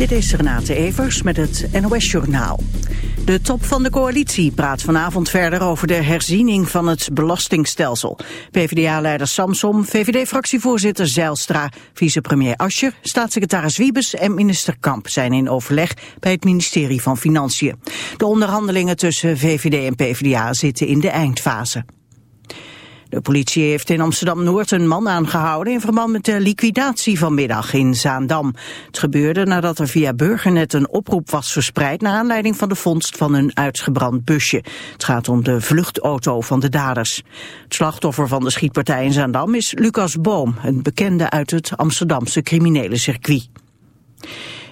Dit is Renate Evers met het NOS Journaal. De top van de coalitie praat vanavond verder over de herziening van het belastingstelsel. PvdA-leider Samsom, VVD-fractievoorzitter Zijlstra, vicepremier Ascher, staatssecretaris Wiebes en minister Kamp zijn in overleg bij het ministerie van Financiën. De onderhandelingen tussen VVD en PvdA zitten in de eindfase. De politie heeft in Amsterdam-Noord een man aangehouden in verband met de liquidatie vanmiddag in Zaandam. Het gebeurde nadat er via Burgernet een oproep was verspreid naar aanleiding van de vondst van een uitgebrand busje. Het gaat om de vluchtauto van de daders. Het slachtoffer van de schietpartij in Zaandam is Lucas Boom, een bekende uit het Amsterdamse criminele circuit.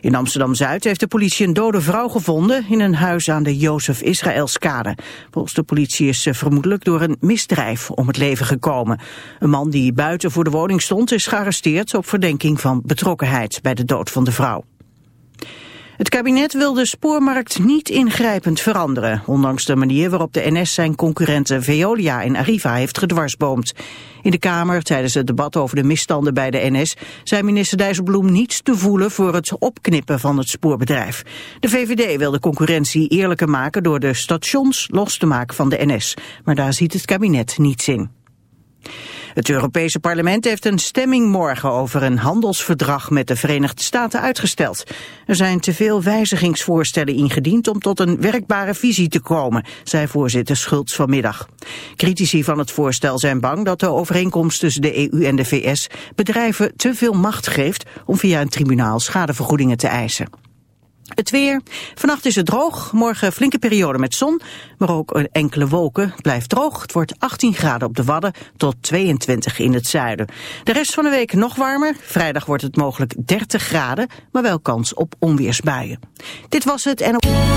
In Amsterdam-Zuid heeft de politie een dode vrouw gevonden in een huis aan de Jozef Israëlskade. Volgens de politie is ze vermoedelijk door een misdrijf om het leven gekomen. Een man die buiten voor de woning stond is gearresteerd op verdenking van betrokkenheid bij de dood van de vrouw. Het kabinet wil de spoormarkt niet ingrijpend veranderen, ondanks de manier waarop de NS zijn concurrenten Veolia en Arriva heeft gedwarsboomd. In de Kamer, tijdens het debat over de misstanden bij de NS, zei minister Dijsselbloem niets te voelen voor het opknippen van het spoorbedrijf. De VVD wil de concurrentie eerlijker maken door de stations los te maken van de NS, maar daar ziet het kabinet niets in. Het Europese parlement heeft een stemming morgen over een handelsverdrag met de Verenigde Staten uitgesteld. Er zijn te veel wijzigingsvoorstellen ingediend om tot een werkbare visie te komen, zei voorzitter Schultz vanmiddag. Critici van het voorstel zijn bang dat de overeenkomst tussen de EU en de VS bedrijven te veel macht geeft om via een tribunaal schadevergoedingen te eisen. Het weer. Vannacht is het droog. Morgen flinke periode met zon, maar ook enkele wolken. Blijft droog. Het wordt 18 graden op de Wadden tot 22 in het zuiden. De rest van de week nog warmer. Vrijdag wordt het mogelijk 30 graden, maar wel kans op onweersbuien. Dit was het en...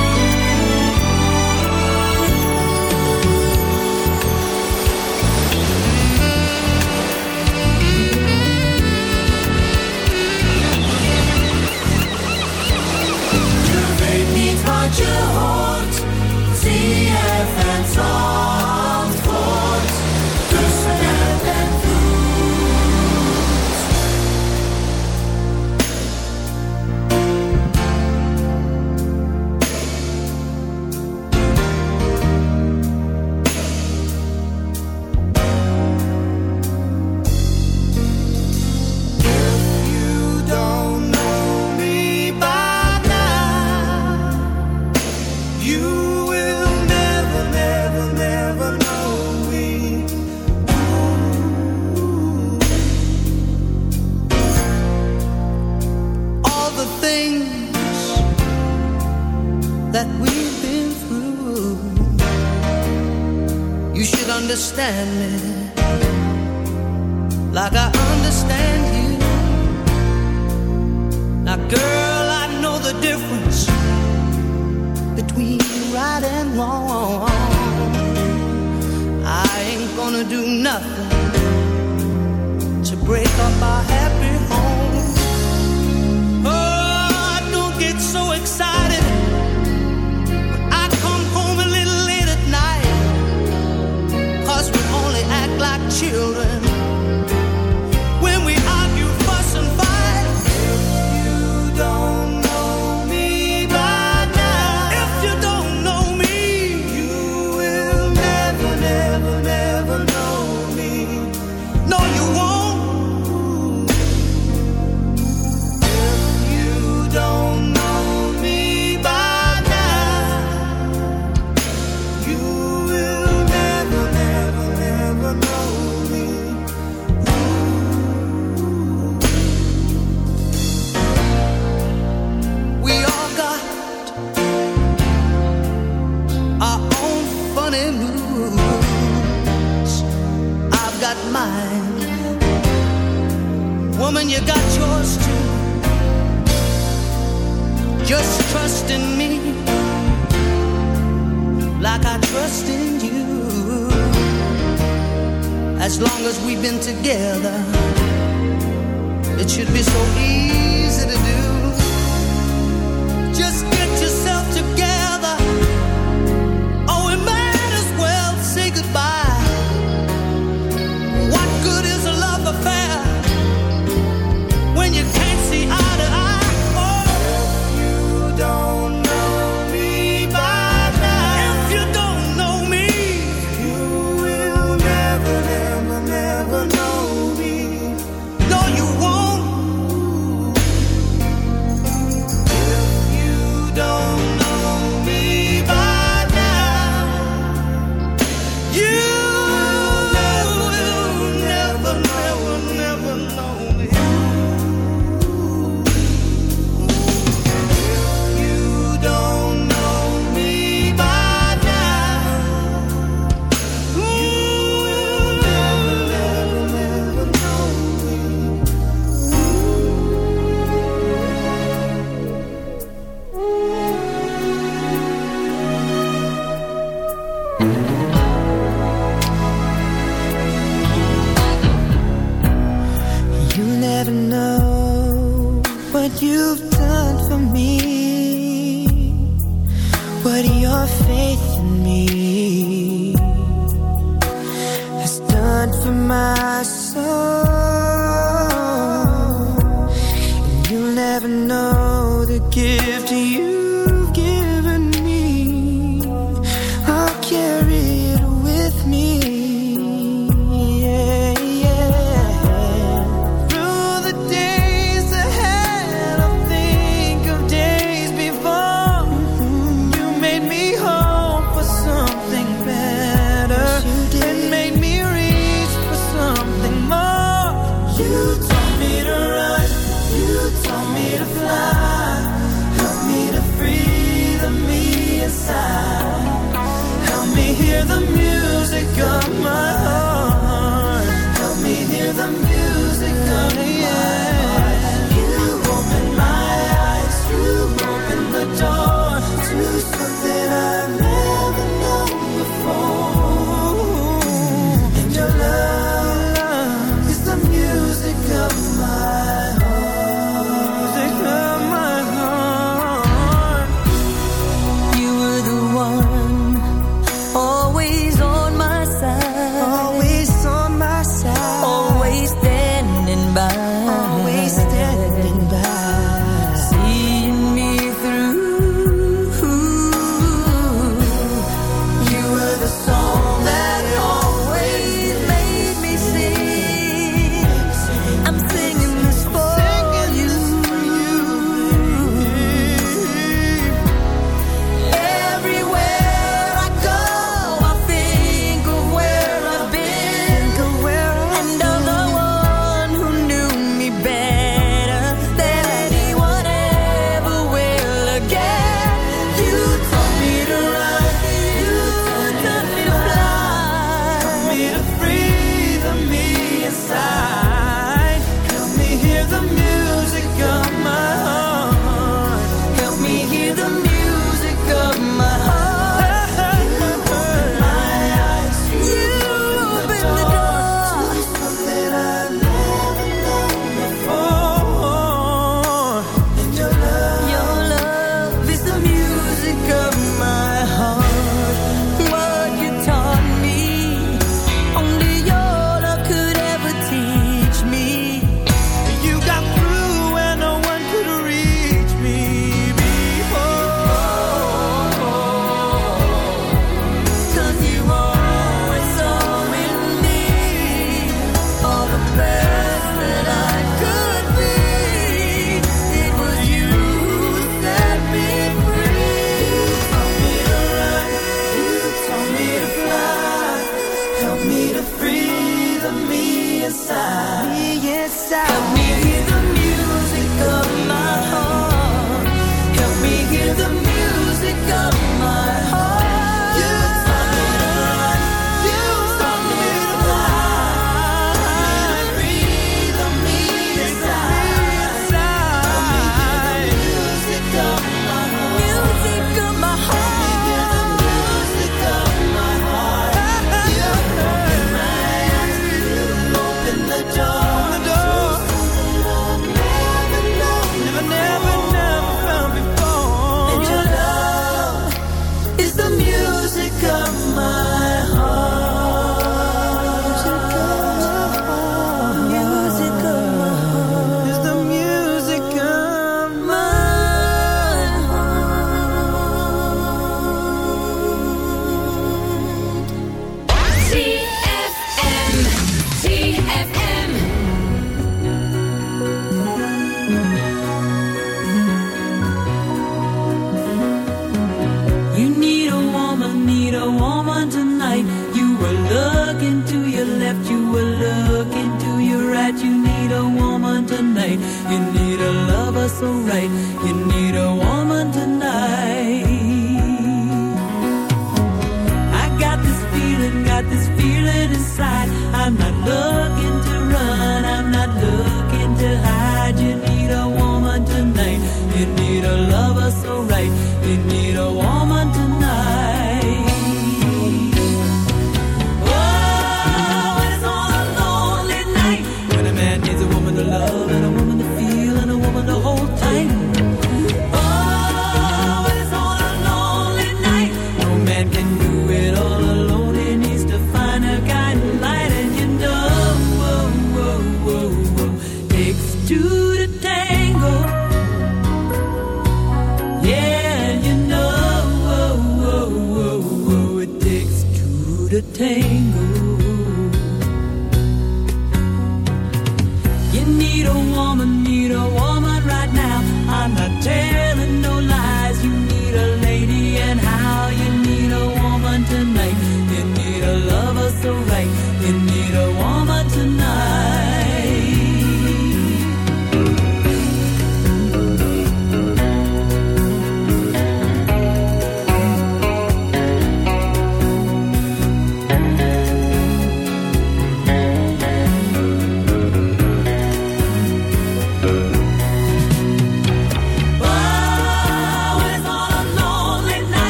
the tango.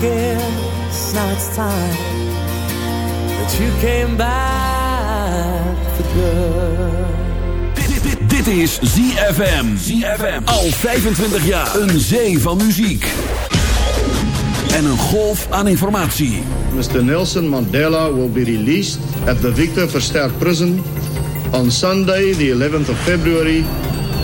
guess now it's time that you came back for good. Dit, dit, dit is ZFM. ZFM. Al 25 jaar. Een zee van muziek. En een golf aan informatie. Mr. Nelson Mandela will be released at the Victor Versterk Prison on Sunday the 11th of February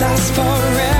last forever.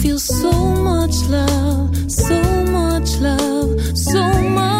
Feel so much love, so much love, so much